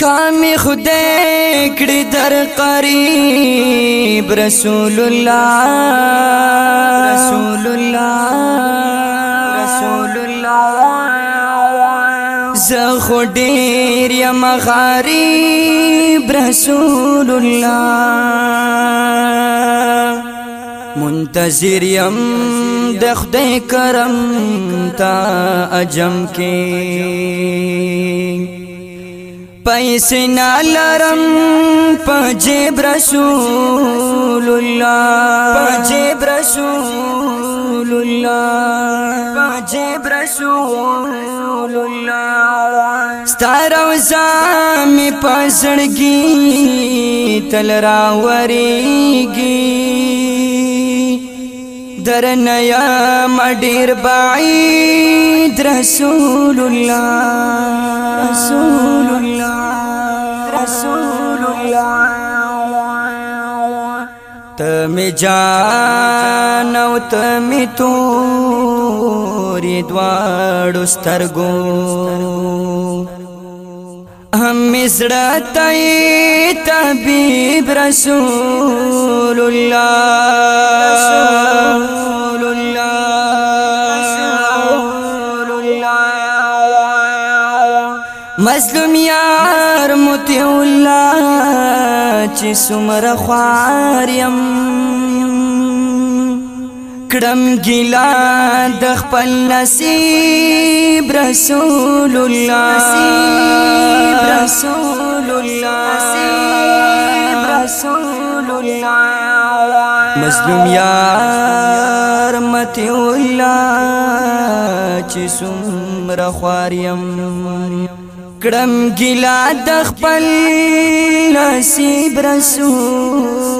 کامی خدای کړی در قریب رسول الله رسول الله رسول الله زه خو ډیر یم غریب رسول الله منتظر یم د خدای کرم تا اجم کې پیسې نالرم پجیب رسول الله پجیب رسول الله پجیب رسول الله ستارو زامي پسړګي تل راوريږي درنیا مډیر بعید رسول الله تمی جان او تمی توری دوارو سترگو همی زڑتای تبیب رسول اللہ مظلوم یار متیع اللہ چې سمر خواریم کړم ګیلا د خپل نصیب رسول الله نصیب رسول الله نصیب رسول الله مظلوم یار متی الله چې سمر خواریم کړم ګلا د خپل نصیب رسول